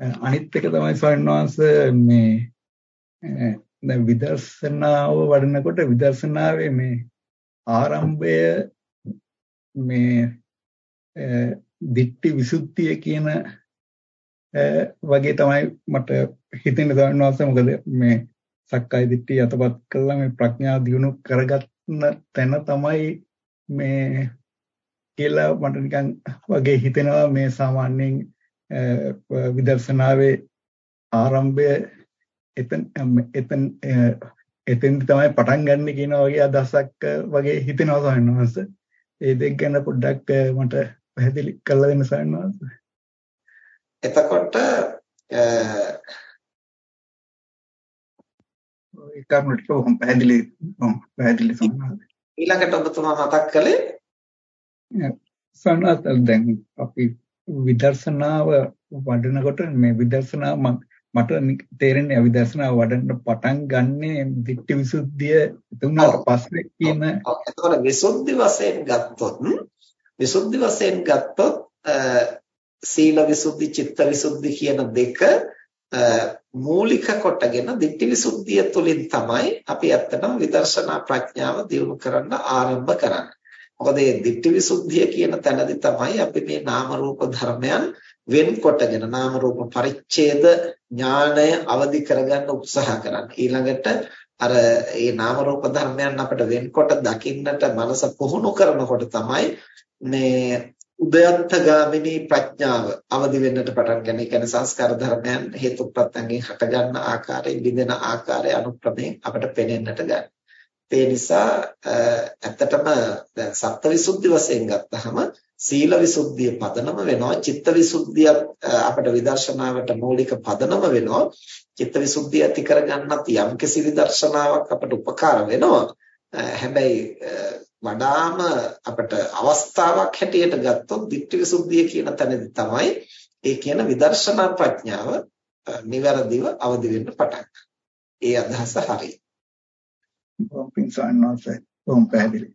අනිත් එක තමයි ස්වාමීන් මේ දැන් විදර්ශනාව වඩනකොට විදර්ශනාවේ මේ ආරම්භය මේ දිට්ටි විසුද්ධිය කියන වගේ තමයි මට හිතෙන්නේ ස්වාමීන් වහන්සේ. මොකද මේ සක්කාය දිට්ඨිය යටපත් කළා මේ ප්‍රඥා දියුණු කරගන්න තැන තමයි මේ කියලා මට නිකන් වගේ හිතෙනවා. මේ සාමාන්‍යයෙන් විදර්ශනාවේ ආරම්භය එතන එතන එතෙන් තමයි පටන් ගන්න කියන වගේ අදහසක් වගේ හිතෙනවා ස්වාමීන් වහන්සේ. ඒ දෙක ගැන පොඩ්ඩක් මට පැහැදිලි කරලා දෙන්න ස්වාමීන් වහන්සේ. එතකොට ඒ කරුණු ටික කොහොම පැහැදිලි පැහැදිලි සම්මාද ඊළඟට ඔබතුමා මතක් කළේ සනත් දැන් අපි විදර්ශනාව වඩනකොට මේ විදර්ශනාව මට තේරෙන්නේ විදර්ශනාව වඩන්න පටන් ගන්නේ දිට්ඨි විසුද්ධිය තුනට පස්සේ කියන එතකොට විසුද්ධි වශයෙන් ගත්තොත් විසුද්ධි වශයෙන් ගත්තොත් සීල විසුද්ධි චිත්ත විසුද්ධි කියන දෙක මූලික කොටගෙන ditthi visuddhiya තුලින් තමයි අපි ඇත්තටම විදර්ශනා ප්‍රඥාව දියුණු කරන්න ආරම්භ කරන්නේ. මොකද මේ ditthi visuddhiya කියන තැනදී තමයි අපි මේ නාම රූප ධර්මයන් වෙන්කොටගෙන නාම රූප පරිච්ඡේද ඥාණය අවදි කරගන්න උත්සාහ කරන්නේ. ඊළඟට අර මේ නාම රූප ධර්මයන් අපිට වෙන්කොට දකින්නට මනස පුහුණු කරනකොට තමයි මේ උදයන්තගාමිනී ප්‍රඥාව අවදි වෙන්නට පටන් ගන්න. ඒ කියන්නේ සංස්කාර ධර්මයන් හේතුප්‍රත්‍යයෙන් හටගන්න ආකාරයෙන් බිඳෙන ආකාරය අනුක්‍රමයෙන් අපට පේනෙන්නට ගන්න. ඒ නිසා ඇත්තටම දැන් සත්‍වවිසුද්ධි වශයෙන් ගත්තහම සීල විසුද්ධිය පදනම වෙනවා. චිත්ත විසුද්ධිය අපට විදර්ශනාවට මූලික පදනම වෙනවා. චිත්ත විසුද්ධිය ඇති කරගන්නත් යම්කිසි විදර්ශනාවක් අපට උපකාර වෙනවා. හැබැයි වඩාම අපට අවස්ථාවක් හැටියට ගත්තොත් ditthi visuddhiya කියන තැනදී තමයි ඒ කියන විදර්ශනා ප්‍රඥාව નિවරදිව අවදි වෙන්න පටන් ඒ අදහස හරියි. බොම්පින් සන්නෝසේ බොම් පැහැදිලි.